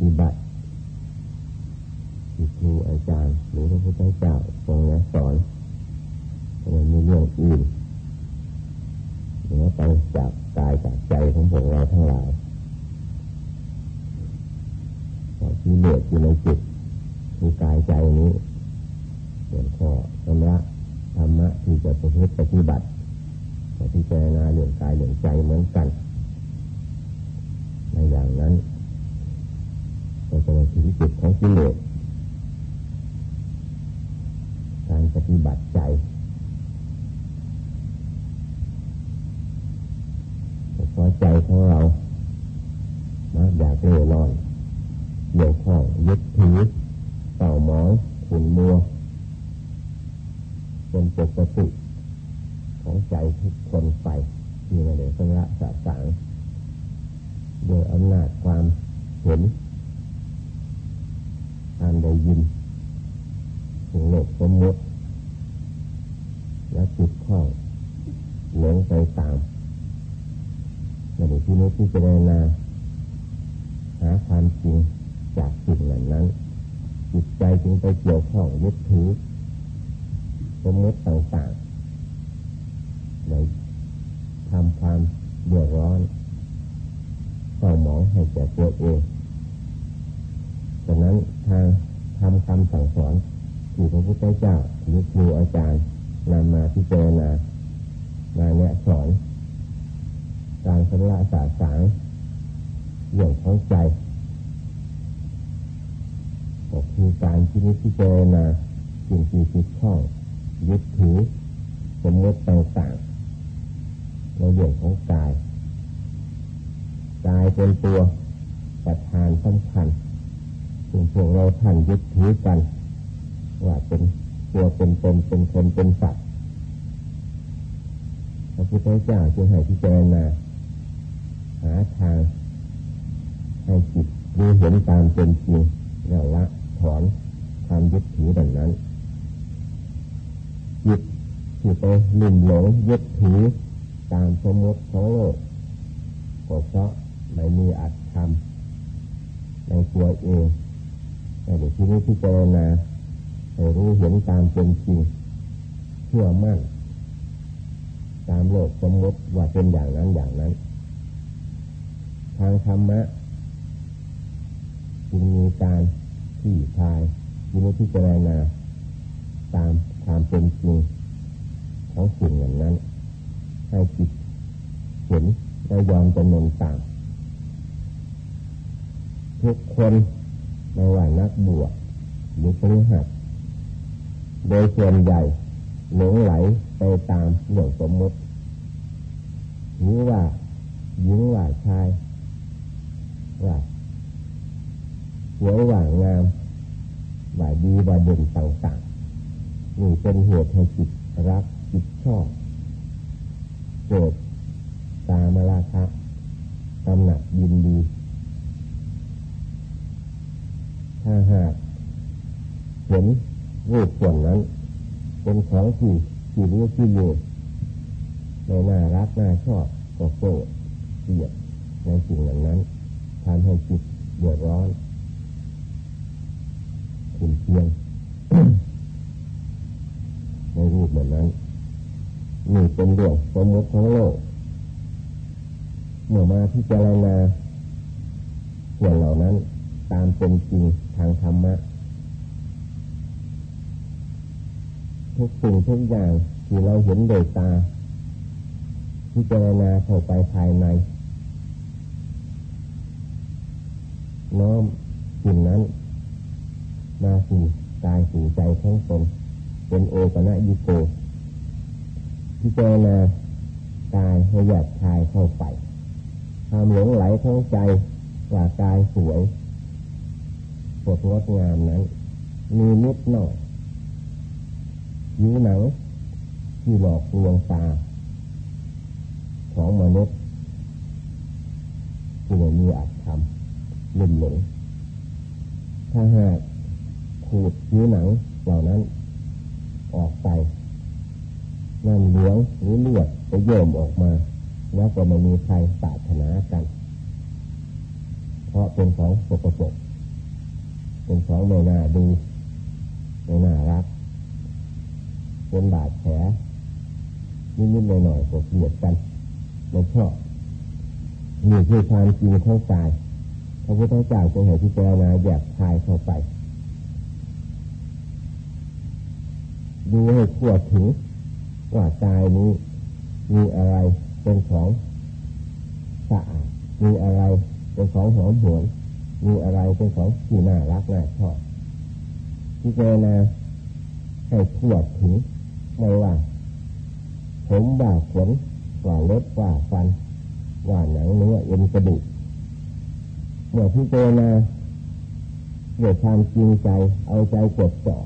ฏิบัติที่ครูอาจารย์หรือพระพุทธเจ้าทรงแนะสอนมันมีเรื่องอื่นเหนือไปจากกายจากใจของพวกเราทั้งหลายที่เหลืออยู่ในจิตคือกายใจนี้ส่วนข้อชำระธรรมะที่จะประพฤติปฏิบัติที่เจรณาเรื่องกายเรื่องใจเหมือนกันในอย่างนั้น ก็จะถึงจุดของกิเลสการปฏิบัติใจพอใจของเราอยากเล่ร่อนเกี่ยวข้องยึดถือเต่าหมองขุนมัวเป็นปกติของใจทุกคนไปที่ม่ได้สระสะสางโดยอำนาจความเห็น การได้ยินถึงโลกสมมติและจิตข้องหลงไปตามในที่นี้ที่จะได้นาหาความจริงจากสิ่งเหล่านั้น จิตใจจึงไปเกี่ยวข้องยึดถือสมมติต่างๆเลยทำความเดือดร้อนเศร้าหมองให้แก่ตัวเอง ฉะนั้นทางทำคำสั่งสอนที่พระพุทธเจ้าหรือครูอาจารย์นำมาพิจารณามาเนี่ยสอน การสำระสาสางเรื่องของใจก็คือการที่นิพพิจารณาสิ่งที่ติดข้องยึดถือสมมติต่างๆในเรื่องของกายกายเป็นตัวประธานสำคัญ ซึ่งพวกเราท่านยึดถือกัน ว่าเป็นตัวเป็นตนเป็นคนเป็นสัตว์พระพุทธเจ้าจึงให้พิจารณาหาทางให้จิตรู้เห็นตามเป็นจริงแล้วละถอนความยึดถือดังนั้นจิตที่ไปลุ่มหลงยึดถือตามสมมติของโลกก็เพราะไม่มีอัตธรรมในตัวเอง แต่เดี๋ยวที่นี้พิจารณาให้รู้เห็นตามเป็นจริงเชื่อมั่น ตามโลกสมมติว่าเป็นอย่างนั้นอย่างนั้น ทางธรรมะจึงมีการที่ทายยินดีพิจารณาตามความเป็นจริงของสิ่งอย่างนั้น ให้จิตเห็นได้ยอมจำนนตามทุกคน ในว่านักบวชหรือปริหัดโดยส่วนใหญ่หลงไหลไปตามเรื่องสมมติหรือว่าหญิงว่าชายว่าสวยว่างามว่าดีว่าเด่นต่างๆนี่เป็นเหตุให้จิตรักจิตชอบโกรธตามาลาคะกำหนัดยินดี ถ้าหากเห็นรูปส่วนนั้น เป็นของที่ที่รู้ที่อยู่ในน่ารักน่าชอบก็โกรธเกลียดในสิ่งเหล่านั้นทำให้จิตเดือดร้อนขุ่นเคียงในรูปแบบนั้นนี่เป็นเรื่องสมมติของโลกเมื่อมาพิจารณาส่วนเหล่านั้น ตามเป็นจริงทางธรรมะ ทุกสิ่งทุกอย่างที่เราเห็นโดยตาพิจารณาเข้าไปภายใน น้อมสิ่งนั้น มาสู่กายสู่ใจทั้งตนเป็นโอปนะยุโกพิจารณากายให้หยาดชายเข้าไปความหลงไหลทั้งใจว่ากายสวย สดงดงามนั้น มีนิดหน่อยยิ้วหนัง ที่หลอกลวงตา ของมนุษย์ที่ไม่มีอัตธรรมลุ่มหลงถ้าหากขูดผิวหนังเหล่านั้น ออกไปน้ำเหลืองหรือเลือดไปโยมออกมา แล้วก็ไม่มีใครปรารถนากัน เพราะเป็นของปกปก เป็นของไม่น่าดูไม่น่ารักเป็นบาดแผลนิดๆหน่อยๆก็เกลียดกันไม่ชอบนี่คือความจริงของกายพระพุทธเจ้าจึงให้พิจารณาแยกคายเข้าไปดูให้ทั่วถึงว่ากายนี้มีอะไรเป็นของสะอาดมีอะไรเป็นของหอมหวน มีอะไรเป็นของที่น่ารักน่าชอบพิจารณาให้ทั่วถึงไม่ว่า ผมว่าขนว่าเล็บว่าฟัน ว่าหนังเนื้อเอ็นกระดูกเมื่อพิจารณาด้วยความจริงใจเอาใจกดจ่อ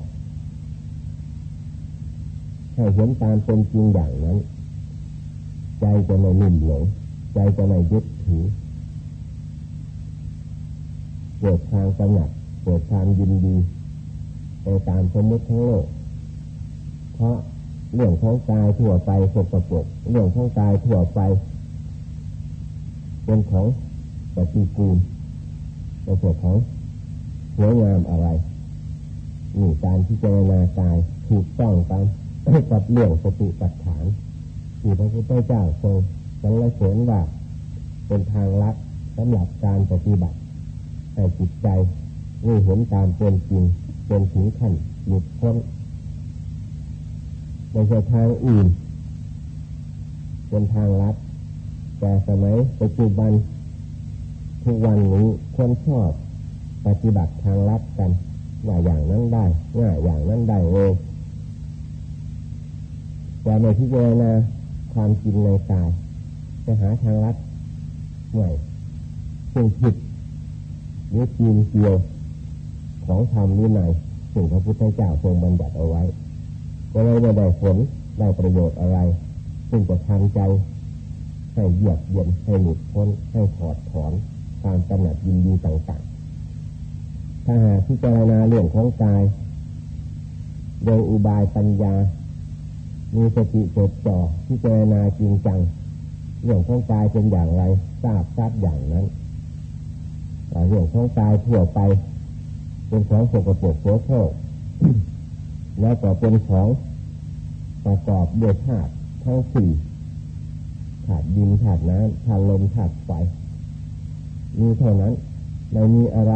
ให้เห็นตามเป็นจริงอย่างนั้น ใจจะไม่ลุ่มหลงใจจะไม่ยึดถือ กิดทางกำหนัดเกิดความยินดีไปตามสมมติทั้งโลก เพราะเรื่องของกายทั่วไปสกปรกเรื่องของกายทั่วไป เป็นของปฏิกูลเป็นของสวยงามอะไรนี่การที่เจรณากายถูกต้องตามกับเรื่องสติปัฏฐานที่พระพุทธเจ้าทรงสังเสริญว่าเป็นทางลัดสำหรับการปฏิบัติ ให้จิตใจนี่เห็นตามเป็นจริงเป็นถึงขั้นหลุดพ้นไม่ใช่ทางอื่นเป็นทางลัดแต่สมัยปัจจุบันทุกวันนี้คนชอบปฏิบัติทางลัดกันว่าอย่างนั้นได้ง่ายอย่างนั้นได้เลยแต่ในที่เจนาความจริงในกายจะหาทางลัดหน่วยซึ่งผิด หรือจีนเกียวของธรรมวินัยสิ่งพระพุทธเจ้าทรงบัญญัติเอาไว้ ก็เลยไม่ได้ผลได้ประโยชน์อะไร ซึ่งจะทำใจให้เหยือกเย็นให้หลุดพ้นให้ถอดถอนความกำหนัดยินดีต่างๆ ถ้าหากพิจารณาเรื่องของกาย โดยอุบายปัญญา มีสติจดจ่อพิจารณาจริงจัง เรื่องของกายเป็นอย่างไรทราบทราบอย่างนั้น เรื่องของกายทั่วไป เป็นของสกปรกโสโครกแล้วก็เป็นของประกอบด้วยธาตุทั้งสี่ธาตุดินธาตุน้ำธาตุลมธาตุไฟมีเท่านั้นไม่มีอะไร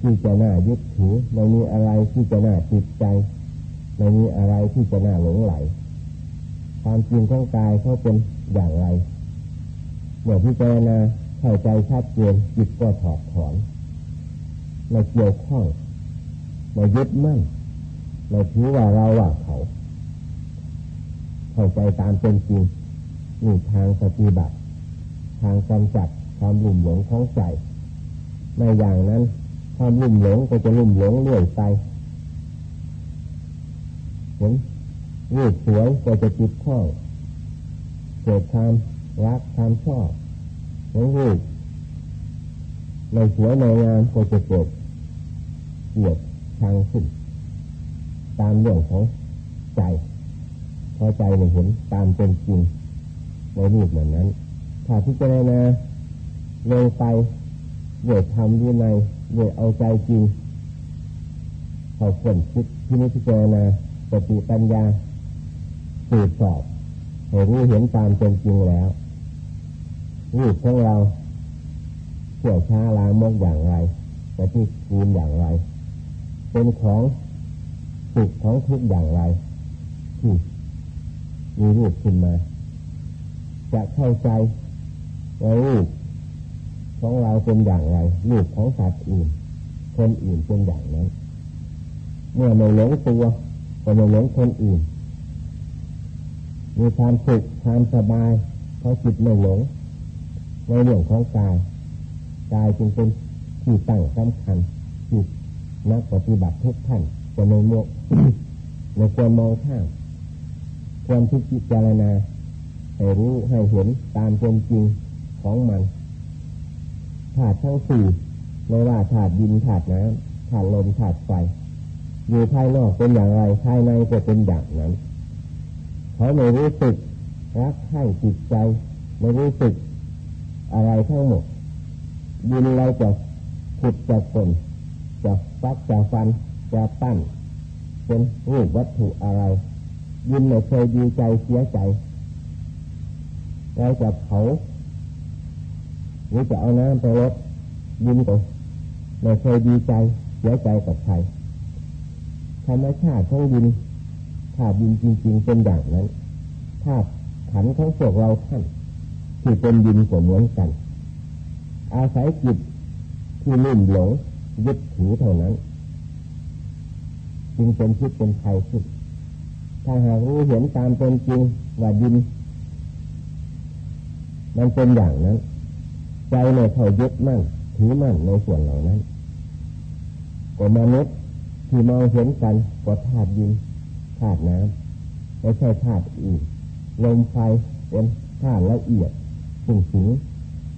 ที่จะน่ายึดถือไม่มีอะไรที่จะน่าติดใจไม่มีอะไรที่จะน่าหลงไหล ความจริงของกายเขาเป็นอย่างไรเมื่อพิจารณา เข้าใจชัดเจนจิตก็ถอดถอนไม่เกี่ยวข้องไม่ยึดมั่นไม่ถือว่าเราว่าเขา เข้าใจตามเป็นจริงนี่ทางปฏิบัติ ทางกำจัดความลุ่มหลงของใจในอย่างนั้นความลุ่มหลงก็จะลุ่มหลงเรื่อยไปเห็นรูปสวยก็จะจิตข้องเกิดความรักความชอบ เห็นรูปในสวยในงามก็จะเกิดเกียดชังขึ้นตามเรื่องของใจพอใจไม่เห็นตามเป็นจริงในรูปเหมือนนั้น ถ้าพิจารณาลงไปเวททำวินัยเวทเอาใจจริงเขาคนคิดที่นี้พิจารณาสติปัญญาสืบสอบให้รู้เห็นตามเป็นจริงแล้ว รูปของเราเขี่ยวช้าลามกอย่างไรแต่ที่คูณอย่างไร เป็นของสุขของทุกอย่างไรที่มีรูปขึ้นมา จะเข้าใจว่ารูปของเราเป็นอย่างไรรูปของสัตว์อื่น คนอื่นเป็นอย่างนั้น เมื่อไม่หลงตัวก็ไม่หลงคนอื่น มีความสุขความสบายเพราะจิตไม่หลง ในเรื่องของกายกายจึงเป็นที่ตั้งสำคัญจิตนักปฏิบัติทุกท่านจะในมกในควรมองข้ามควรพิจารณาให้รู้ให้เห็นตามเป็นจริงของมันธาตุทั้งสี่ไม่ว่าธาตุดินธาตุน้ำธาตุลมธาตุไฟอยู่ภายนอกเป็นอย่างไรภายในก็เป็นอย่างนั้นเขาไม่รู้สึกรักให้จิตใจไม่รู้สึก อะไรทั้งหมดดินเราจะขุดจากคนจะฟักจะฟันจะปั้นเป็นรูปวัตถุอะไร ยินไม่เคยดีใจเสียใจเราจะเผาหรือจะเอาน้ำไปรดยินก็ไม่เคยดีใจเสียใจกับใครธรรมชาติของดินธาตุดินจริง ๆ เป็นอย่างนั้นธาตุขันของพวกเราท่าน ที่เป็นดินก็เหมือนกัน อาศัยจิตที่ลุ่มหลงยึดถือเท่านั้น จึงเป็นพิษเป็นภัยขึ้นถ้าหากรู้เห็นตามเป็นจริงว่าดิน มันเป็นอย่างนั้น ใจในเท่ายึดมั่นถือมั่นในส่วนเหล่านั้นก็มนุษย์ที่มองเห็นกันก็ธาตุดินธาตุน้ำไม่ใช่ธาตุอื่นลมไฟเป็นธาตุละเอียด สิ่งสิง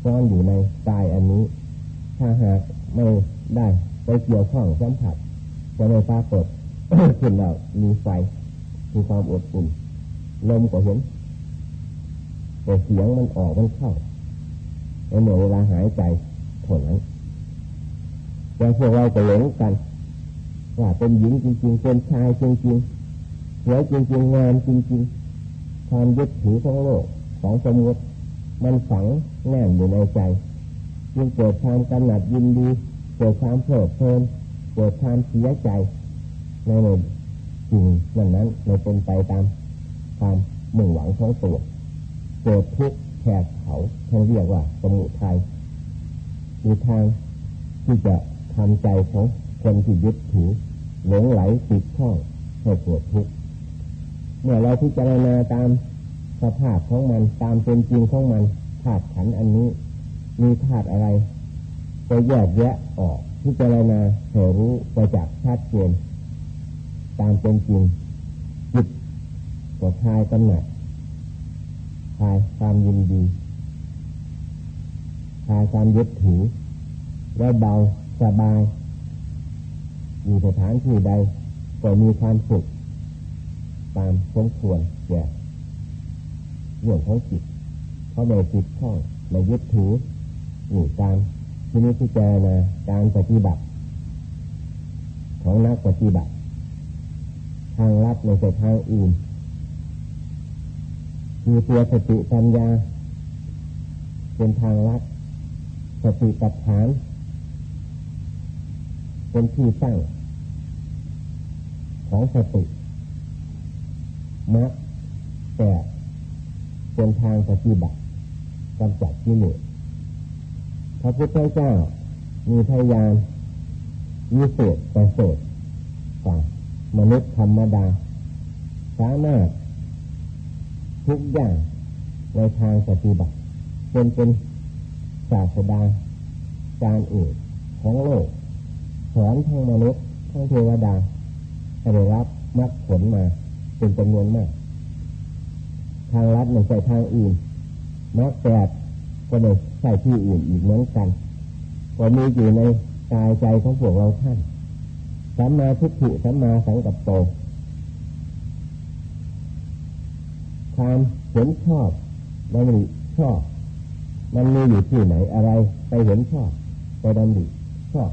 ซ่อนอยู่ในกายอันนี้ ถ้าหากไม่ได้ไปเกี่ยวข้องสัมผัสจะไม่ปรากฏขึ้นเรามีไฟมีความอดอุ่นลมก็เห็นแต่เสียงมันออกมันเข้าในเมื่อเวลาหายใจผลนั้นแต่พวกเราจะหลงกันว่าเป็นหญิงจริง ๆ เป็นชายจริงๆสวยจริงๆงามจริงๆความยึดถือของโลกของสมมติ มันฝังแน่นอยู่ในใจจึงเกิดความกำหนัดยินดี เกิดความเพลิดเพลินเกิดความเสียใจในในสิ่งนั้นนั้นในเป็นไปตามความมุ่งหวังของตัวเกิดทุกข์แผดเขาเขาเรียกว่าสมุทัยมีทางที่จะทำใจของคนที่ยึดถือหลงไหลติดข้องให้ปวดทุกข์เมื่อเราพิจารณาตาม สภาพของมันตามเป็นจริงของมันธาตุขันอันนี้ มีธาตุอะไรจะแยกแยะออกพิจารณาเหรู้ประจักษ์ชัดเจนตามเป็นจริงจิตก็คลายกำหนัดคลายความยินดีคลายความยึดถือและเบาสบายอยู่สถานที่ใดก็มีความสุขตามสมควรแก่ เรื่องของจิตเขาไม่ติดข้องไม่ยึดถืออยู่การที่นี้ที่เจนะการปฏิบัติ ของนักปฏิบัติ ทางลัดในใช่ทางอื่นมีตัวสติปัญญา เป็นทางลัดสติปัฏฐาน เป็นที่ตั้งของสติมรรคแต่ เป็นทางปฏิบัติกำจัดกิเลสพระพุทธเจ้ามีพยานมีเศษประเสริฐกว่ามนุษย์ธรรมดา สามารถทุกอย่างในทางปฏิบัติเป็นเป็นศาสดาการอื่นของโลกสอนทั้งมนุษย์ทั้งเทวดาได้รับมรรคผลมาเป็นจำนวนมาก ทางลัดไม่ใช่ทางอื่นมรรคแปดก็ไม่ใช่ที่อื่นอีกเหมือนกันก็มีอยู่ในกายใจของพวกเราท่านสัมมาทิฏฐิสัมมาสังกัปโตความเห็นชอบดำริชอบ มันมีอยู่ที่ไหนอะไร ไปเห็นชอบ ไปดำริชอบ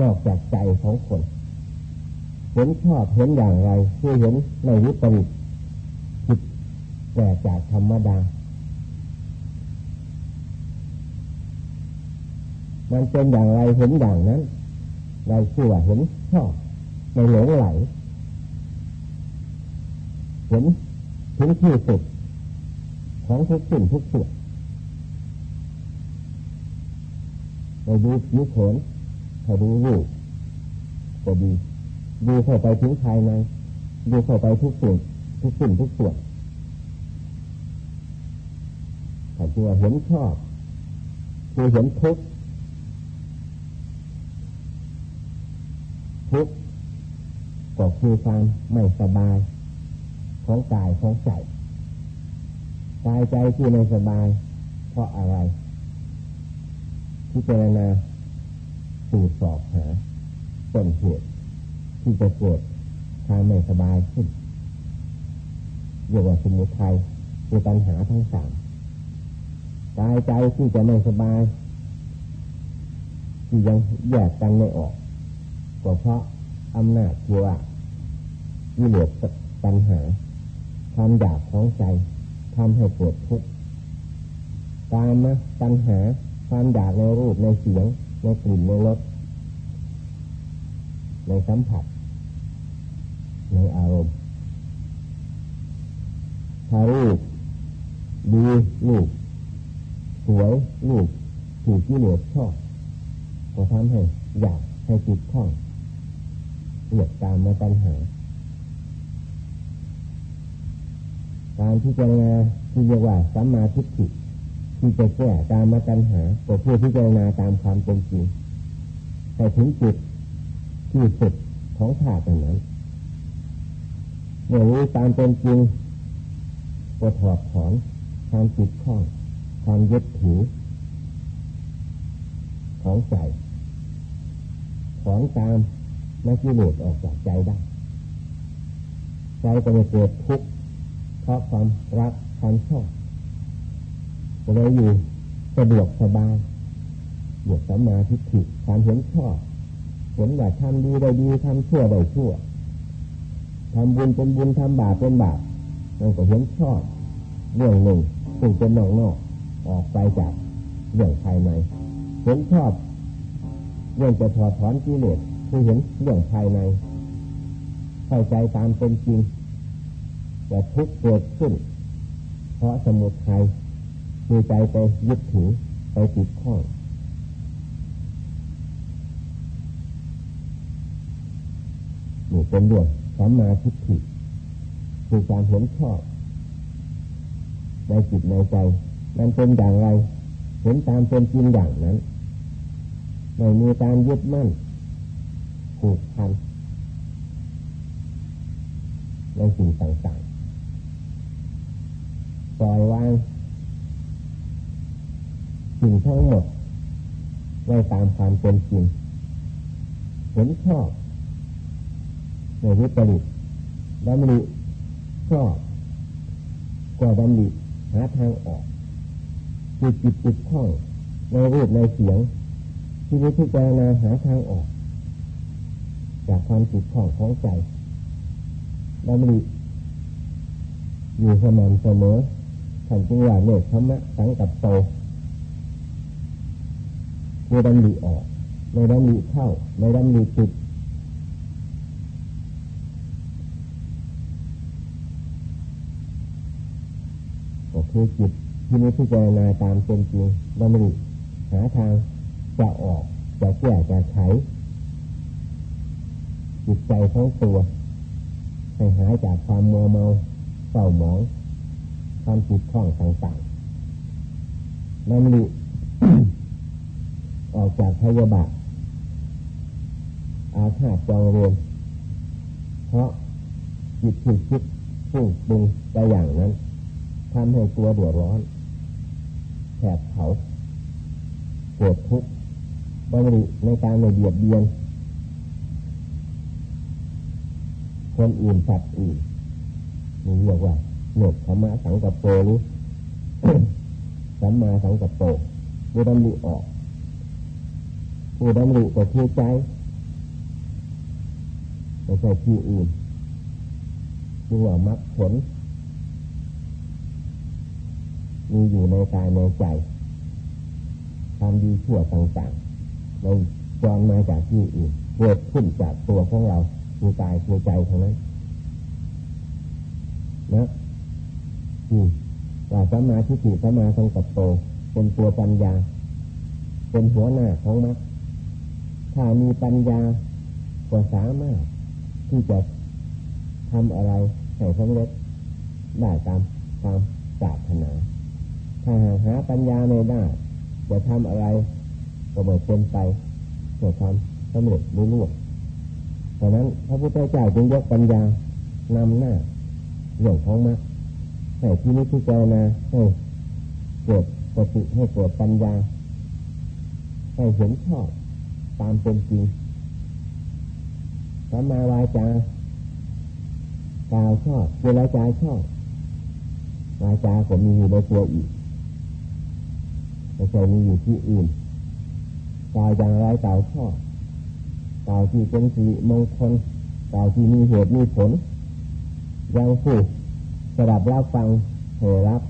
นอกจากใจของคน เห็นชอบเห็นอย่างไร คือเห็นในวิปริต แต่จากธรรมดา มันเป็นอย่างไรเห็นอย่างนั้น เราชื่อว่าเห็นชอบในหลงไหล เห็นถึงที่สุดของทุกสิ่งทุกส่วนเราดูผิวเผินถ้าดูรูปก็ดีดูเข้าไปถึงภายในดูเข้าไปทุกส่วนทุกสิ่งทุกส่วน ถ้าตัวเห็นชอบคือเห็นทุกข์ทุกข์ก็คือความไม่สบายของกายของใจกายใจที่ไม่สบาย เพราะอะไรที่เจรณาตรสอบหาต้นเหตุที่จะเกิดความไม่สบายขึ้นเรียกว่าสมุทัยคือปัญหาทั้งสาม กายใจที่จะไม่สบาย ที่ยังแยกกันไม่ออกก็เพราะอำนาจที่ว่าวิเลศปัญหาความอยากของใจทำให้ปวดทุกข์ตามมาปัญหาความอยากในรูปในเสียง ในกลิ่นในรสในสัมผัส ในอารมณ์ถ้ารูปดีรูป วยรูปถูกที่เหลือชอบก็ทำให้อยากให้จิตคล่องเหยียดตามมาปัญหา การที่จะงาที่เรียกว่าสัมมาทิฏฐิที่จะแก้ตามมาปัญหาก็เพื่อที่จะนาตามความเป็นจริงแต่ถึงจุดที่สุดของธาตุนั้นเมื่อรู้ตามเป็นจริงก็ถอดถอนความจิตข้อง ความยึดถือของใจของตามไม่กิเลสออกจากใจได้ ใจก็จะเกิดทุกข์เพราะความรักความชอบก็เลยอยู่สะดวกสบายบวกสัมมาทิฏฐิความเห็นชอบเห็นว่าทำดีได้ดีทำชั่วได้ชั่วทำบุญเป็นบุญทำบาปเป็นบาปมันก็เห็นชอบเรื่องหนึ่งซึ่งเป็นนอกนอก ออกไปจากเรื่องภายในเห็นชอบเรื่องจะถอดถอนกิเลสคือเห็นเรื่องภายใน เข้าใจตามเป็นจริงแต่ทุกเกิดขึ้น เพราะสมุทัยมีใจไปยึดถือไปติดข้องนี่เป็นเรื่องสัมมาทิฏฐิคือการเห็นชอบในจิตในใจ มันเป็นอย่างไร เห็นตามเป็นจริงอย่างนั้นไม่มีการยึดมั่นผูกพันในสิ่งต่างๆปล่อยวางสิ่งทั้งหมดไว้ตามความเป็นจริงเห็นชอบในวิปริตดำริชอบกว่าดำริหาทางออก จิตจิตจิตข้องในรูปในเสียง ที่นี้ที่จารณาหาทางออก จากความจิตข้องของใจดำริอยู่สม่ำเสมอขันจึงว่าเนกธรรมะสังกับโตคือดำริออกไม่ดำริเข้าไม่ดำริจิตคือจิต ที่นี้ที่เจรณาตามเป็นจริงดำริหาทางจะออกจะแก้จะใช้จิตใจของตัวให้หายจากความมัวเมาเศร้าหมองความจิตข้องต่างๆนำริออกจากพยาบาทอาฆาตจองเรียนเพราะจิตผิดคิดพุ่งปรุงไปอย่างนั้นทำให้ตัวเดือดร้อน แผดเผาปวดทุกข์บริในการในเบียดเบียน คนอื่นสัตว์อื่นนี่เรียกว่าเนกธรรมะสังกัปโปหรือสัมมาสังกัปโปผู้ดำริออกผู้ดำริก็คือใจไม่ใช่ที่อื่นคือว่ามรรคผล มีอยู่ในกายในใจความดีชั่วต่างๆเราจอนมาจากที่อื่นเกิดขึ้นจากตัวของเราคือกายคือใจเท่านั้นนะที่ว่าสมมาธิฏฐิสัมมาสังกัปโตเป็นตัวปัญญา เป็นหัวหน้าของมรรคถ้ามีปัญญาก็สามารถที่จะทำอะไรให้สำเร็จได้ตามความปรารถนา ถ้าหาปัญญาไม่ได้จะทำอะไรก็ไม่เป็นไปเพื่อความสำเร็จรุ่งเพราะนั้นพระพุทธเจ้าจึงยกปัญญานำหน้าเรื่องของมรรคให้ที่นี้ที่เจนะให้เกิดสติให้เกิดปัญญา ให้เห็นชอบตามเป็นจริงสัมมาวาจากล่าวชอบเจรจาชอบวาจาก็มีอยู่ในตัวอีก ไม่ใช่มีอยู่ที่อื่นกายอย่างไรกล่าวชอบกล่าวที่เป็นสีมงคลกล่าวที่มีเหตุมีผล ยังผู้สดับรับฟังเหรับ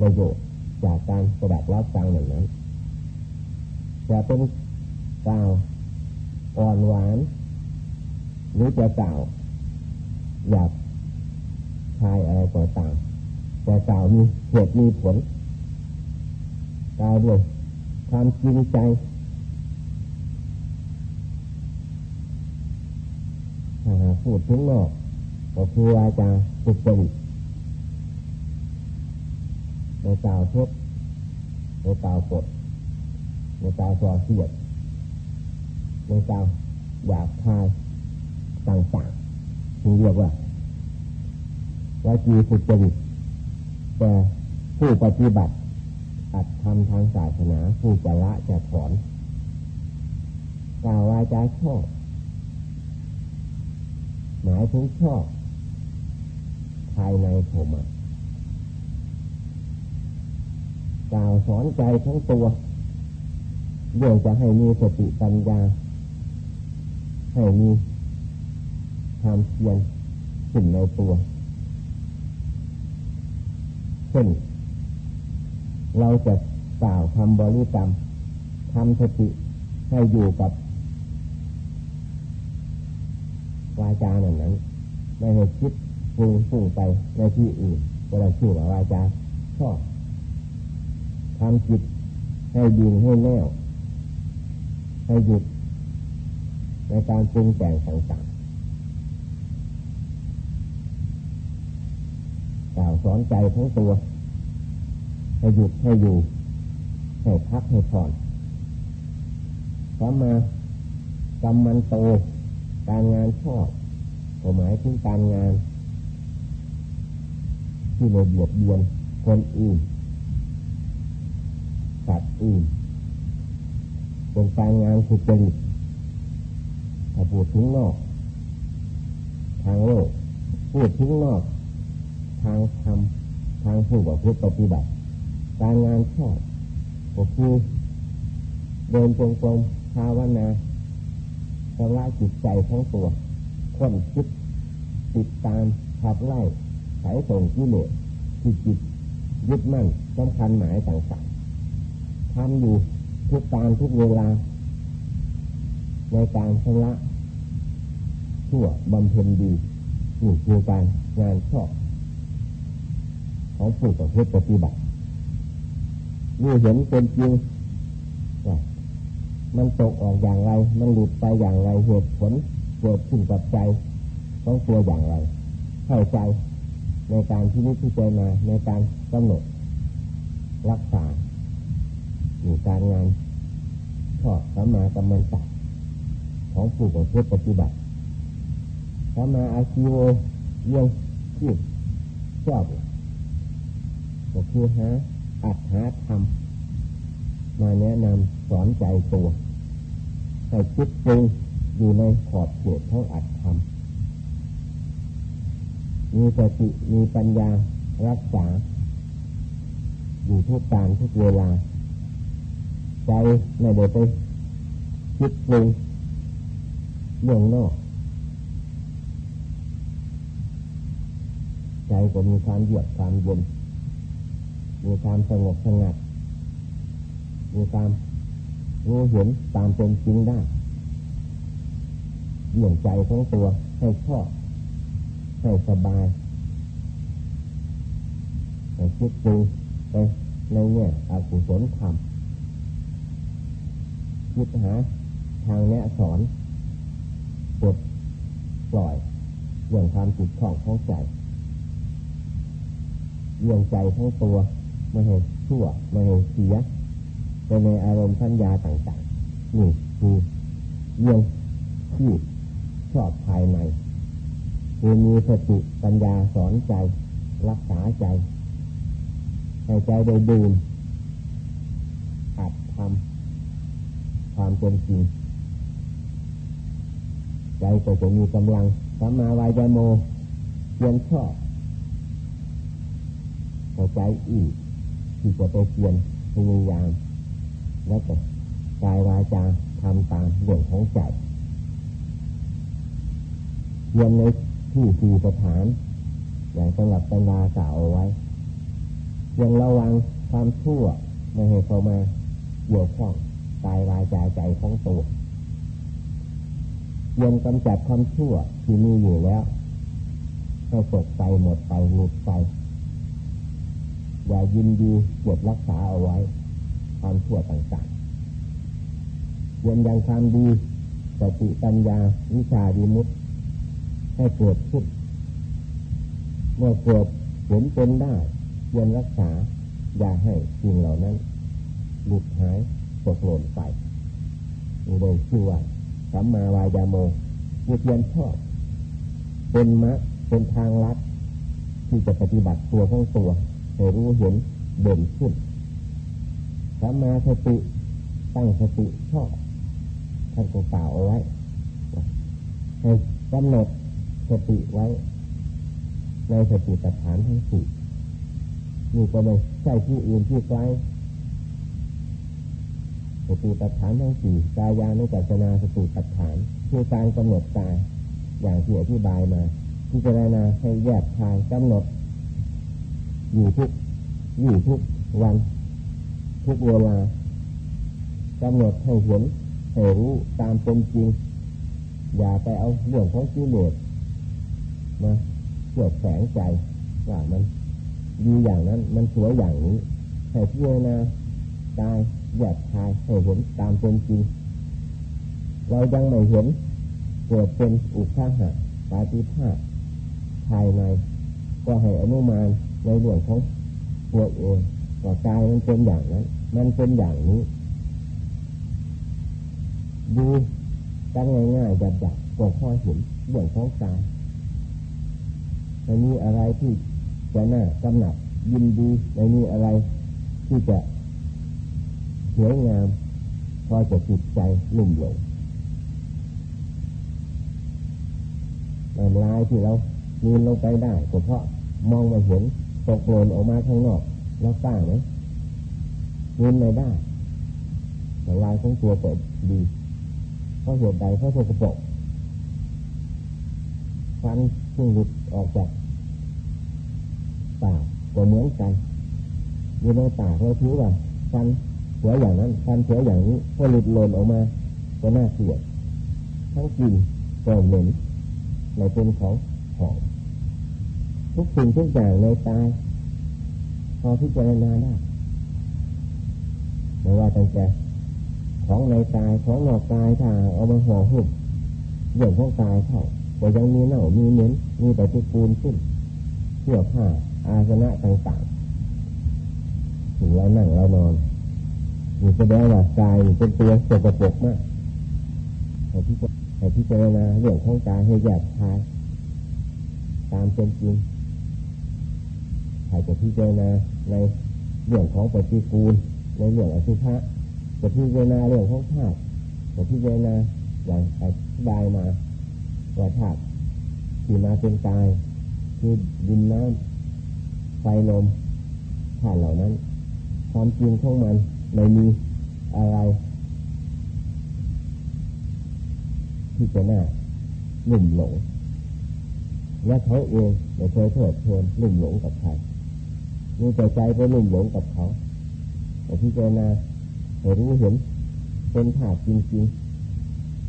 ประโยชน์จากการสดับรับฟังอย่างนั้นจะเป็นกล่าวอ่อนหวาน หรือจะกล่าวอยากชายอะไรก็ตามแต่กล่าวมีเหตุมีผล กล่าวด้วยความจริงใจถ้าพูดถึงนอกก็คืออาจารย์สุจริตในกาวทุกในกาวกดในกาวสอเสียดในกาวอยากทายต่างๆที่เรียกว่าวาจีสุจริตแต่ผู้ปฏิบัติ อัดทำทางศาสนาผู้จะละจะถอนกล่าววาจาชอบ หมายถึงชอบ ภายในผมกล่าวสอนใจทั้งตัวเรื่องจะให้มีสติปัญญา ให้มีความเพียรขึ้นในตัวเช่น เราจะกล่าวทำบริกรรมทำสติให้อยู่กับวาจาหนึ่งนั้นไม่ให้คิดฟุ้งฟุ้งไปในที่อื่นก็ได้ชื่อว่าวาจาชอบทำจิตให้ดิงให้แน่วให้หยุดในการปรุงแต่งต่างๆกล่าวสอนใจทั้งตัว ให้หยุดให้อยู่ให้พักให้ผ่อนพร้อมมากำมันโต การงานชอบหมายถึงการงาน ที่ไม่เบียดเบียนคนอื่นสัตว์อื่นเป็นการงานสุจริตถ้าพูดถึงนอก ทางโลกพูดถึงนอก ทางธรรมทางผู้ประพฤติปฏิบัติ การงานชอบก็คือเดินจงกรมภาวนาชำระจิตใจทั้งตัวค้นคิดติดตามขับไล่ไขส่งกิเลสที่จิตยึดมั่นสำคัญหมายต่างๆทำอยู่ทุกการทุกเวลา ในการชำระชั่วบำเพ็ญดีนี่คือการงานชอบของผู้ประพฤติปฏิบัติ นี่เห็นเป็นจริงว่ามันตกออกอย่างไร มันหลุดไปอย่างไร เหตุผลเกิดขึ้นกับใจต้องตัวอย่างไร เข้าใจในการที่นี้ที่เจมาในการกำหนด รักษาหรือการงานชอบสมากำมันตัดของผู้ประพฤติปฏิบัติสมาอาชีโวเรื่องที่ชอบก็คือหา อัดหาทำมาแนะนำสอนใจตัวให้คิดปรุงอยู่ในขอบเขตของอัดทำมีสติมีปัญญารักษา อยู่ทุกการทุกเวลา ใจไม่ได้ไปคิดปรุงเรื่องนอก ใจก็มีความเยือกความเย็น มีความสงบสงัด มีความรู้เห็นตามเป็นจริงได้เหยื่อใจของตัวให้ชอบให้สบายให้คิดดูไปในเนี่ยอากุศลธรรมคิดหาทางแนะสอนปลดปล่อยเรื่องความจิตของของใจเรื่องใจทั้งตัว ไม่ให้ชั่วไม่ให้เสียไปในอารมณ์สัญญาต่างๆนี่คือเรื่องที่ชอบภายในคือมีสติปัญญาสอนใจ รักษาใจให้ใจได้ดื่มอัดทำความเป็นจริงใจก็จะมีกำลังสัมมาวายโมเพียนชอบใจอีก ที่จะไปเพียนพยายามแล้วก็กายวาจาทำตามเรื่องของใจเรียนในที่สี่สถาน อย่างสำหรับตำราสาวไว้ ยังระวังความชั่วไม่ให้เข้ามาเกี่ยวข้องกายวายใจใจของตัวยังกำจัดความชั่วที่มีอยู่แล้วให้ตกไปหมดไปหลุดไป อย่ายินดีเก็บรักษาเอาไว้ ความชั่วต่างๆยังยังความดีสติปัญญาวิชาดีมุตให้เกิดขึ้นเมื่อเกิดผลเป็นได้ยังรักษา อย่าให้สิ่งเหล่านั้นหลุดหายตกหล่นไปนี่เลยชื่อว่าสัมมาวายาโมมีเพียนชอบ เป็นมะเป็นทางลัดที่จะปฏิบัติตัวของตัว ให้รู้เห็นเด่นขึ้นสัมมาสติตั้งสติชอบท่านก็กล่าวเอาไว้ให้กำหนดสติไว้ ในสติปัฏฐานทั้งสี่นี่ก็ไม่ใช่ที่อื่นที่ไกลสติปัฏฐานทั้งสี่กายานุปัสนาสติปัฏฐานคือการกำหนดกายอย่างที่อธิบายมาพิจารณาให้แยกทางกำหนด อยู่ทุกอยู่ทุกวัน ทุกเวลากำหนดให้เห็นให้รู้ตามเป็นจริง อย่าไปเอาเรื่องของกิเลสมาเกี่ยวแฝงใจว่ามันดีอย่างนั้น มันสวยอย่างนี้ให้พิจารณากายแยกทายให้เห็นตามเป็นจริง เรายังไม่เห็นเกิดเป็นอุคาหะปาฏิภาภายในก็ให้อนุมาน ในเรื่องของตัวเองว่ากายมันเป็นอย่างนั้น มันเป็นอย่างนี้ดูตั้งง่ายๆจับๆก็ค่อยเห็นเรื่องของกายไม่มีอะไรที่จะน่ากำหนัดยินดีไม่มีอะไรที่จะสวยงามพอจะจิตใจลุ่มหลงน้ำลายที่เรายืนลงไปได้ก็เพราะมองมาเห็น ตกโกลนออกมาข้างนอกแล้วสร้างไหมยืนไม่ได้น้ำลายของตัวก็ดีเพราะเหตุใดเพราะสกปรกฟันซึ่งหลุดออกจากปากก็เหมือนกันอยู่ในปากเราถือว่าฟันเสียอย่างนั้นฟันเสียอย่างนี้พอหลุดหล่นออกมาก็น่าเสียดทั้งกินก็เหม็นในเป็นของหอม ทุกสิ่งทุกอย่างในตายพอพิจารณาได้ไม่ว่าตั้งแต่ของในกายของนอกกายถ้าเอามาห่อหุ้มเรื่องของกายเข้าก็ยังมีเน่ามีเหม็นมีแต่ที่ปูนขึ้นเสื้อผ้าอาสนะต่างๆถึงเรานั่งเรานอนมีแสดงว่ากายเป็นตัวสกปรกมากให้พิจให้พิจารณาเรื่องของกายให้แยกคายตามเป็นจริง ใครจะพิจารณาในเรื่องของปฏิกูล ในเรื่องอสุภะจะพิจารณาเรื่องของธาตุจะพิจารณาอย่างอธิบายมาว่าธาตุที่มาเป็นกายคือดินน้ำไฟลมธาตุเหล่านั้น ความจริงของมันไม่มีอะไรที่จะน่าลุ่มหลงและเขาเองไม่เคยโทษทวนลุ่มหลงกับใคร มีใจใจไปลุ่มหลงกับเขาแต่ที่เจนาให้รู้เห็นเป็นธาตุจริง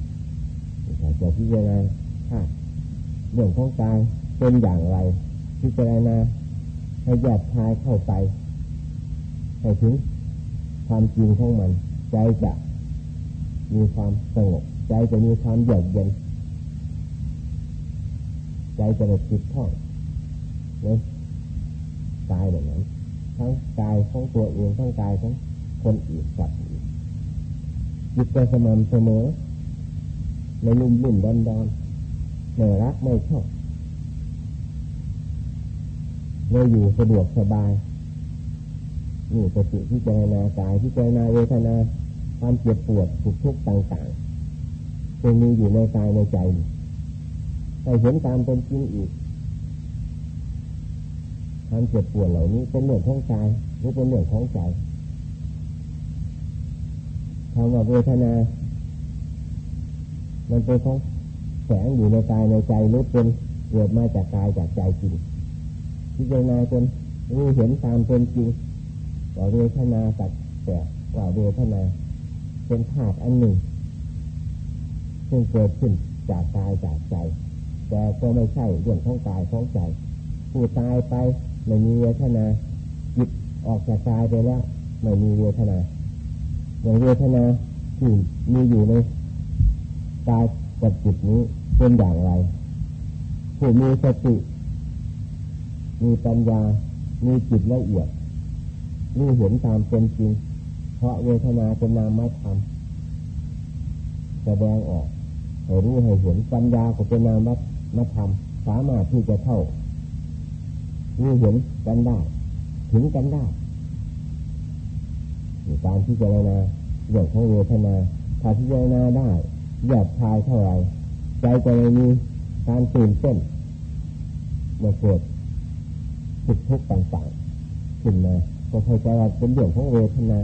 ๆแต่จะพิจารณาธาตุเรื่องของกายเป็นอย่างไร พิจารณาให้แยกทายเข้าไปให้ถึงความจริงของมัน ใจจะมีความสงบใจจะมีความเยือกเย็นใจจะไม่ติดข้องเนี่ย กายแบบนั้น ทั้งกายของตัวเองทั้งกายของคนอื่นสัตว์อื่นจิตใจสม่ำเสมอในลุ่มลุ่มดอนดอนไม่รักไม่ชอบเราอยู่สะดวกสบายนี่สติที่เจรณากายที่เจรณาเวทนาความเจ็บปวดทุกทุกต่างๆจะมีอยู่ในกายในใจให้เห็นตามเป็นจริงอีก ความเจ็บปวดเหล่านี้เป็นเรื่องของกายหรือเป็นเรื่องของใจคำว่าเวทนา มันเป็นของแฝงอยู่ในกายในใจหรือเป็นเกิดมาจากกายจากใจจริงพิจารณาจนรู้เห็นตามเป็นจริงว่าเวทนาสักแต่ว่าเวทนา เป็นธาตุอันหนึ่ง ซึ่งเกิดขึ้นจากกายจากใจ แต่ก็ไม่ใช่เรื่องของกายของใจ ผู้ตายไป ไม่มีเวทนาจิตออกจากกายไปแล้วไม่มีเวทนาอย่างเวทนาที่มีอยู่ในกายกับจิตนี้เป็นอย่างไรผู้มีสติมีปัญญา มีจิตละเอียดรู้เห็นตามเป็นจริง เพราะเวทนาเป็นนามธรรมแสดงออกให้รู้ให้เห็นปัญญาก็เป็นนามธรรมสามารถที่จะเข้า รู้เห็นกันได้ ถึงกันได้การที่เจะนาเรื่องของเวทนาถ้าที่เจะนาได้หยาดชายเท่าไรใจจะมีการตื่นเต้นเมื่อเกิดสุขทุกข์ต่างๆขึ้นมาก็เข้าใจว่าเป็นเรื่องของเวทนา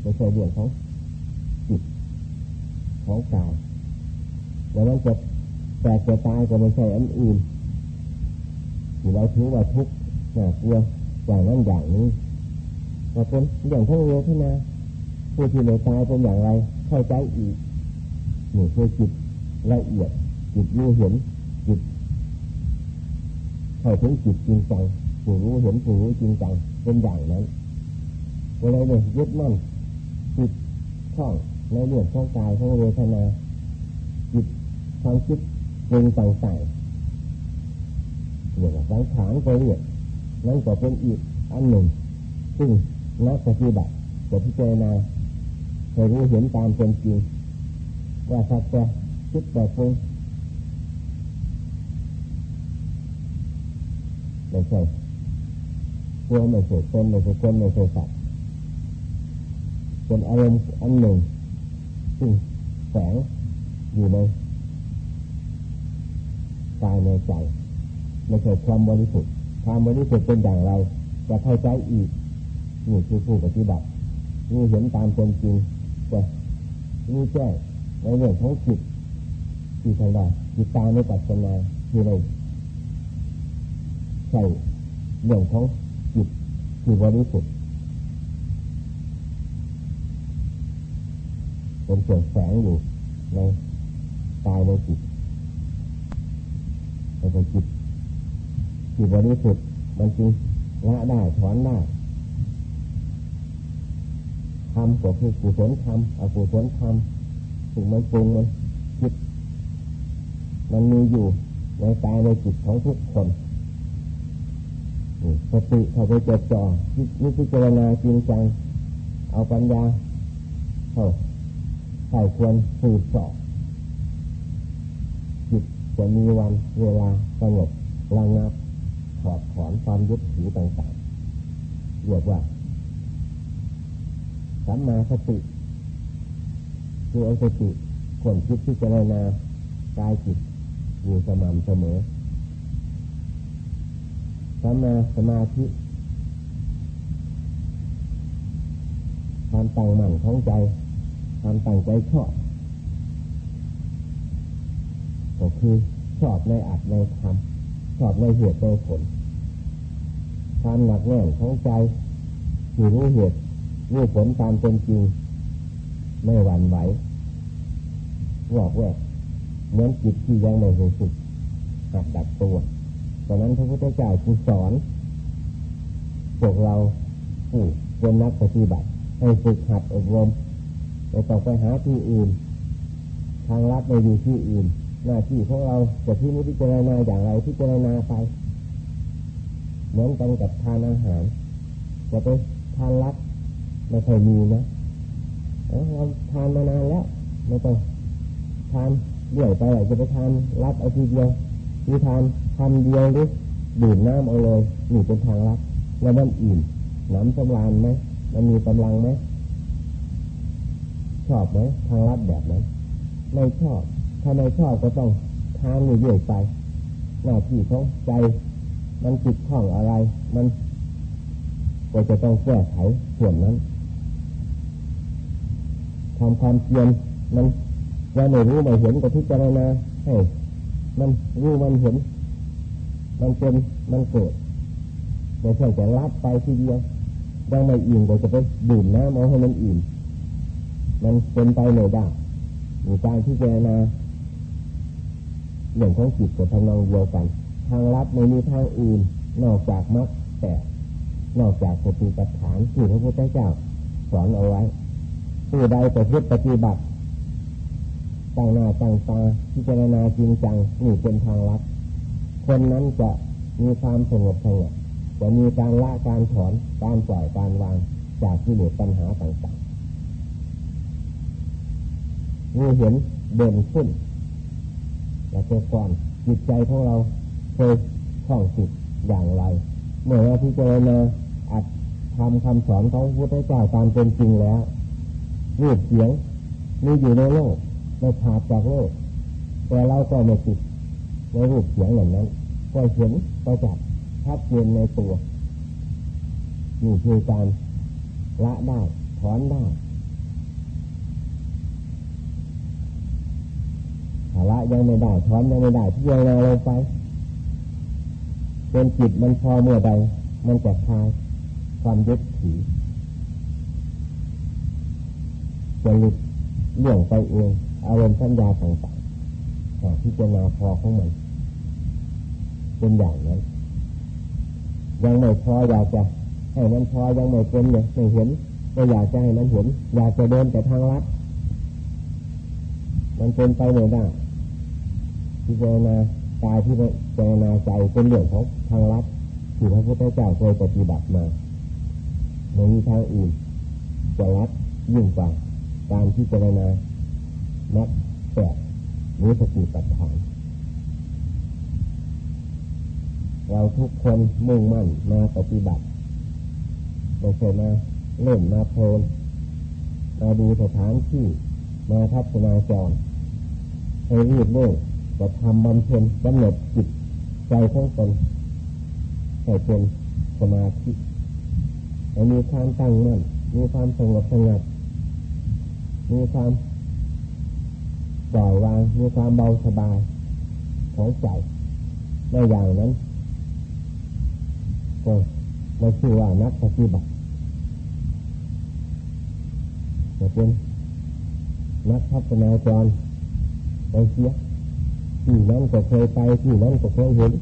ไม่ใช่เรื่องของจิตของกายแล้วมันจะแต่จะตายก็ไม่ใช่อันอื่น ที่เราถือว่าทุกข์น่ากลัวอย่างนั้นอย่างนี้แต่เป็นอย่างของเวทนาผู้ที่ไม่ตายเป็นอย่างไรเข้าใจอีกนี่คือจิตละเอียดจิตรู้เห็นจิตเข้าถึงจิตจริงจังผู้รู้เห็นผู้รู้จริงจังเป็นอย่างนั้นเวลาเนี่ยยึดมั่นจิตข้องในเรื่องของกายของเวทนาจิตความคิดเรื่องต่างๆ เรื่องสังขารก็เรียนั่นก็เป็นอีกอันหนึ่ง ซึ่งนักปฏิบัติจะพิจารณาใหรู้เห็นตามเป็นจริง ว่าสักแต่คิดแต่ปรุงไม่ใช่ตัวไม่ใช่ตนไม่ใช่คนไม่ใช่สัตว์เป็นอารมณ์อันหนึ่งซึ่งแสงอยู่ในกายในใจ ไม่ใช่ความบริสุทธิ์ความบริสุทธิ์เป็นอย่างไร จะเข้าใจอีกนี่คือผู้ปฏิบัตินี่เห็นตามเป็นจริงแต่นี่แจ้งในเรื่องของจิตที่ทางใดจิตตาในปัจจนาคือในใช่เรื่องของจิตที่บริสุทธิ์เป็นส่วนแสงอยู่ในกายในจิตในจิต ที่บริสุทธิ์มันจริงละได้ถอนได้ทำก็คือกุศลทำอกุศลทำถึงมันปรุงมันคิด มันมีอยู่ในกายในจิตของทุกคนสติเข้าไปจดจ่อนี่พิจารณาจริงจัง เอาปัญญาเข้าใส่ควรสืบสอบจิตจะมีวันเวลาสงบระงับ ถอดถอนความยึดถือต่างๆเรียกว่าสัมมาสติคือเอาสติคนคิดที่จะนากายจิตอยู่สม่ำเสมอสัมมาสมาธิความตั้งมั่นของใจความตั้งใจชอบก็คือชอบในอัดในธรรม ชอบในเหตุในผลความหนักแน่นของใจที่รู้เหตุรู้ผลตามเป็นจริงไม่หวั่นไหวบอกว่าเหมือนจิตที่ยังไม่รู้สึกหัดดัดตัวตอนนั้นพระพุทธเจ้าจึงสอนพวกเราผู้เป็นนักปฏิบัติให้ฝึกหัดอบรมไม่ต้องไปหาที่อื่น ทางลัดไม่อยู่ที่อื่น หน้าที่ของเราจะที่นี้พิจารณาอย่างไรพิจารณาไป เหมือนกันกับทานอาหารจะไปทานลัดไม่เคยมีนะเราทานมานานแล้วไม่ต้องทานเรื่อยไปจะไปทานรับเอาทีเดียวมีทานทำเดียวหรือดื่มน้ำเอาเลยนี่เป็นทางรับแล้วมันอิ่มน้ำสำราญไหมมันมีกำลังไหมชอบไหมทางรับแบบนั้นไม่ชอบ ถ้าไม่ชอบก็ต้องทานเรื่อยไป หน้าที่ของใจมันจิตข้องอะไร มันก็จะต้องแก้ไขส่วนนั้นทำความเพียรมันยังไม่รู้ไม่เห็นก็พิจารณาให้มันรู้มันเห็น มันเป็นมันเกิดไม่ใช่จะรับไปทีเดียวยังไม่อิ่มก็จะไปดื่มน้ำเอาให้มันอิ่มมันเป็นไปไม่ได้มีการพิจารณา เรื่องของจิตกับทางนองเดียวกัน ทางลับไม่มีทางอื่น นอกจากมรรคแต่นอกจากสติปัฏฐานที่พระพุทธเจ้าสอนเอาไว้ผู้ใดประพฤติปฏิบัติตั้งหน้าตั้งตาพิจารณาจริงจังนี่เป็นทางลัดคนนั้นจะมีความสงบสงบจะมีการละการถอนการปล่อยการวางจากที่เหลือปัญหาต่างๆนี่เห็นเด่นขึ้น และเจก่อนจิตใจของเราเคยคล่องจิตอย่างไร เมื่อเราพิจารณาอัดทำคำสอนของพระพุทธเจ้าตามเป็นจริงแล้วรูปเสียงมีอยู่ในโลกไม่ขาดจากโลกแต่เราก็ไม่ติดในรูปเสียงเหล่านั้น ก็เห็นก็จับชัดเจนในตัวนี่คือการละได้ถอนได้ถ้า ละยังไม่ได้ถอนยังไม่ได้ที่ยังเราลงไปเป็นจิตมันพอเมื่อใด มันจะคลายความยึดถือจะหลุดเรื่องไปเองอารมณ์สัญญาต่างๆแต่ที่จะนาพอของมันเป็นอย่างนั้น ยังไม่พออยากจะให้มันพอยังไม่เป็นเนี่ยไม่เห็นก็อยากจะให้มันเห็นอยากจะเดินแต่ทางลัดมันเป็นไปไม่ได้ ที่เจนาตายที่เจรนาใจเป็นเรื่องของทางลัดที่พระพุทธเจ้าเคยปฏิบัติมาไม่มีทางอื่นจะรัดยิ่งกว่าการที่เจนานักแปดหรือสติปัฏฐานเราทุกคนมุ่งมั่นมาปฏิบัติไม่ใช่มาเล่นมาโพลมาดูสถานที่มาทัศนาจรให้รีบเร่ง จะทำบำเพ็ญกำหนดจิตใจของตนให้เป็นสมาธิให้มีความตั้งมั่นมีความสงบสงัดมีความปล่อยวางมีความเบาสบายของใจในอย่างนั้นก็ไม่ชื่อว่านักปฏิบัติจะเป็นนักพัฒนาจรไปเสีย ที่นั้นก็เคยไปที่นั้นก็เคยเห็น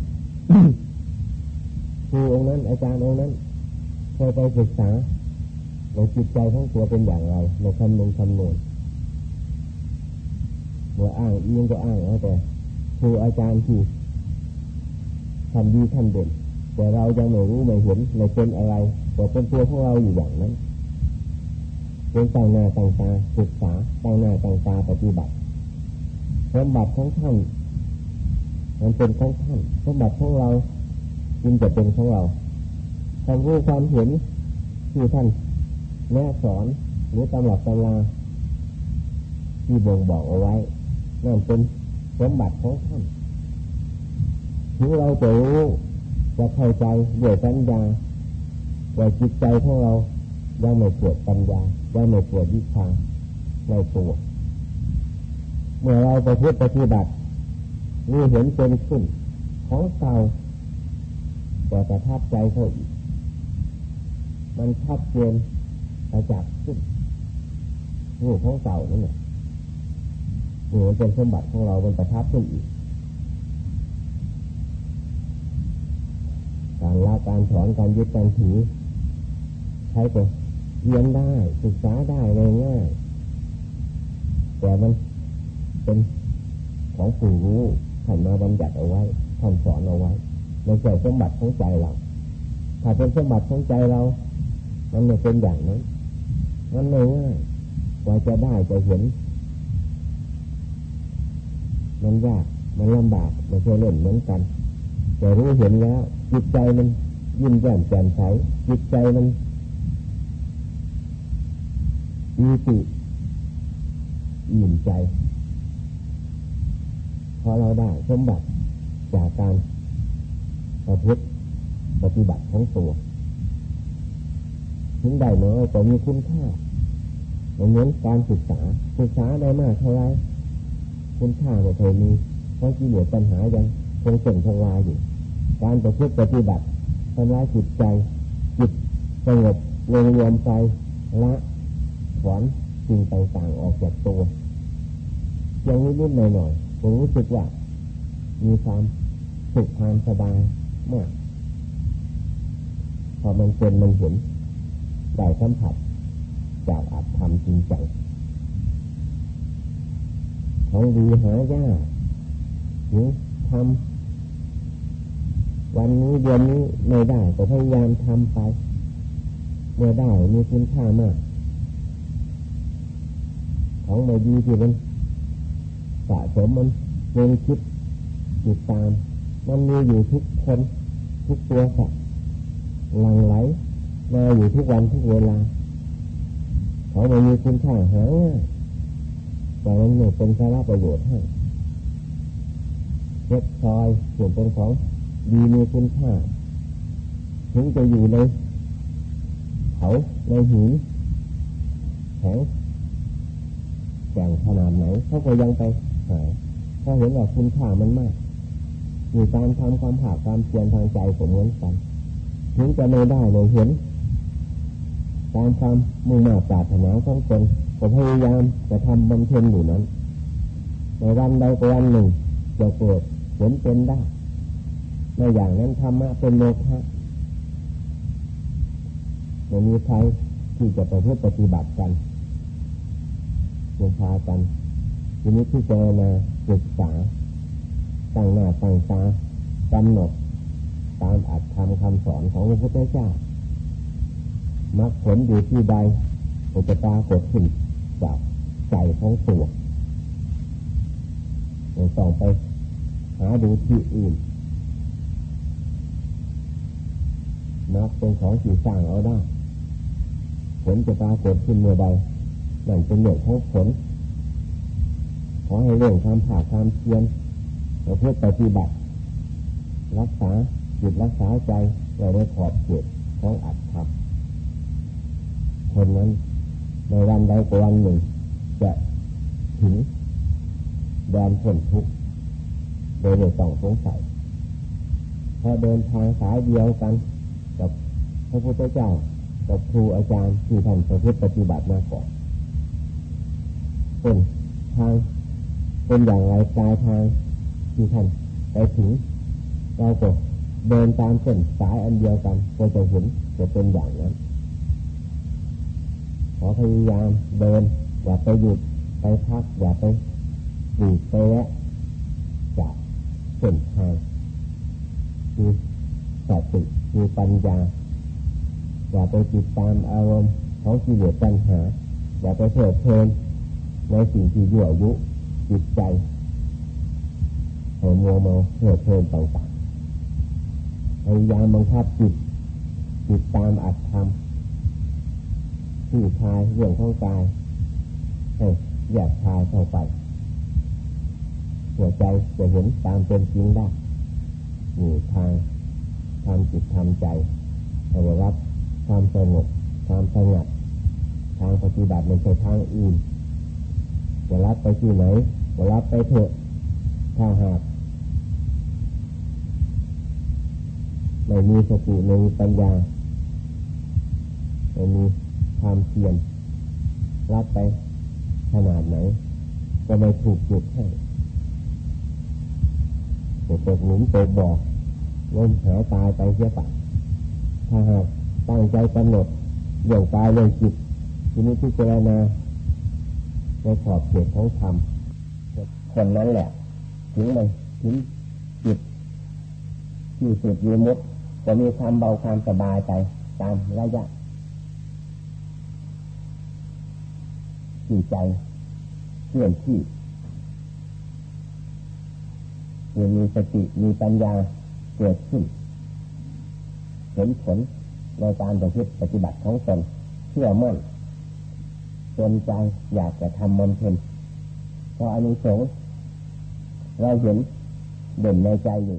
ครูองค์นั้นอาจารย์องค์นั้นเคยไปศึกษาในจิตใจของตัวเป็นอย่างไรในคำนงคำนวณเมื่ออ้างอิงก็อ้างเอาแต่ครูอาจารย์ที่ทำดีทำเด่นแต่เรายังไม่รู้ไม่เห็นไม่เป็นอะไรแต่เป็นตัวของเราอยู่อย่างนั้นเป็นต่างหน้าต่างตาศึกษาต่างหน้าต่างตาปฏิบัติสมบัติของท่าน มันเป็นของท่านสมบัติของเราจึงจะเป็นของเราความรู้ความเห็นที่ท่านแนะสอนหรือตำหลับตำราที่บ่งบอกเอาไว้นั่นเป็นสมบัติของท่านถึงเราจะรู้จะเข้าใจด้วยปัญญาแต่จิตใจของเรายังไม่ปวดปัญญายังไม่ปวดวิชาในตัวเมื่อเราไปพูดปฏิบัติ นี่เห็นเป็นขึ้น ของเก่าแต่ประทับใจเขาอีก มันชัดเจนประจักษ์ขึ้นรูปของเก่านั่นแหละนี่มันเป็นสมบัติของเรา มันประทับขึ้นอีก การละการสอนการยึดการถือใช้ก็เรียนได้ศึกษาได้ง่ายแต่มันเป็นของผู้รู้ ท่านมาบัญญัติเอาไว้ท่านสอนเอาไว้ไม่ใช่สมบัติของใจเรา ถ้าเป็นสมบัติของใจเรา มันไม่เป็นอย่างนั้นมันไม่ง่ายกว่าจะได้จะเห็น มันยากมันลำบากไม่ใช่เล่นเหมือนกันแต่รู้เห็นแล้ว จิตใจมันยิ้มแย้มแจ่มใสจิตใจมันมีสิอิ่มใจ พอเราได้สมบัติจากการประพฤติปฏิบัติของตัวถึงได้น้อยแต่มีคุณค่าเหมือนการศึกษาศึกษาได้มากเท่าไรคุณค่าไม่เคยมีเพราะที่เหลือปัญหายังคงส่งทงลายอยู่ การประพฤติปฏิบัติทำลายจิตใจจิตสงบรวมรวมใจละถอนสิ่งต่างๆออกจากตัวยังนิดๆหน่อยๆ ผมรู้สึกว่ามีความสุขความสบายมากพอมันเป็นมันเห็นได้สัมผัสจากอัตธรรมจริงจังของดีหายากหรือทำวันนี้เดือนนี้ไม่ได้ก็พยายามทำไปเมื่อได้มีคุณค่ามาก ของไม่ดีที่มัน สะสมมันเงินคิดติดตาม มันมีอยู่ทุกคนทุกตัวสัตว์หลังไหลมาอยู่ทุกวันทุกเวลาเขาไม่มีคุณค่าหาง่ายแต่มันไม่เป็นสาระประโยชน์ให้เพชรพลอยส่วนเป็นของดีมีคุณค่าถึงจะอยู่ในเขาในหินแข็งแก่งขนาดไหนเขาก็ยังไป หายเพราะเห็นว่าคุณค่ามันมาก มีการทำความผาความเพียรทางใจก็เหมือนกันถึงจะไม่ได้เลยเห็นตามความมุ่งมั่นปรารถนาของตนก็พยายามจะทำบำเพ็ญอยู่นั้น ในวันใดวันหนึ่งจะเกิดผลเป็นได้ในอย่างนั้นธรรมะเป็นโลภะไม่มีใครที่จะไปเพื่อปฏิบัติกันลงพากัน ทีนี้ที่เจนาศึกษาตั้งหน้าตั้งตากำหนดตามอัดทำคำสอนของพระพุทธเจ้ามรรคผลอยู่ที่ใดอุปตากดขึ้นจากใจของตัวไม่ต้องไปหาดูที่อื่นนับเป็นของที่สร้างเอาได้ ผลจะปรากฏขึ้นเมื่อใดนั่นเป็นเรื่องของผล ขอให้เรื่องความผ่าความเพียรประพฤติปฏิบัติ รักษาจิตรักษาใจไว้ในขอบเขตของอัตถะคนนั้นในวันใดก็วันหนึ่ง จะถึงแดนผลทุกข์โดยไม่ต้องสงสัยพอเดินทางสายเดียวกัน กับพระพุทธเจ้ากับครูอาจารย์ที่ท่านประพฤติปฏิบัติมาก่อนเป็นทาง เป็นอย่างไรกายทางที่ท่านไปถึงเราก็เดินตามเส้นสายอันเดียวกันก็จะเห็นจะเป็นอย่างนั้น ขอพยายามเดินอย่าไปหยุดไปพักอย่าไปหยุดไปแวะจากเส้นทางคือสติคือปัญญาอย่าไปติดตามอารมณ์ของกิเลสปัญหาอย่าไปเถิดเพลินในสิ่งที่ยั่วยุ จิตใจให้มัวเมาเถิดเพลินต่างๆพยายามบังคับจิตติดตามอัตธรรมที่ทายเรื่องของกายให้แยกทายเข้าไปหัวใจจะเห็นตามเป็นจริงได้อยู่ทางทำจิตทำใจให้รับความสงบความสงัดทางปฏิบัติในทางอื่นจะรับไปที่ไหน รับไปเถอะถ้าหากไม่มีสติไม่มีปัญญาไม่มีความเพียรรับไปขนาดไหน ก็ไม่ถูกจุดให้ตกหลุมตกบ่อล้มหายตายไปเสียไปถ้าหากตั้งใจกำหนดเรื่องกายเรื่องจิตทีนี้ที่เจรณาในขอบเขตของธรรม คนนั้นแหละ ถึงไปถึงจิตที่สุดยืมุดจะมีความเบาความสบายไปตามระยะที่ใจเคลื่อนที่มีสติมีปัญญาเกิดขึ้นเห็นผลในการปฏิบัติปฏิบัติของตนเชื่อมั่นจนใจอยากจะทำมันเพ็ญเพราะอนุสงส์ เราเห็นเด่นในใจอยู่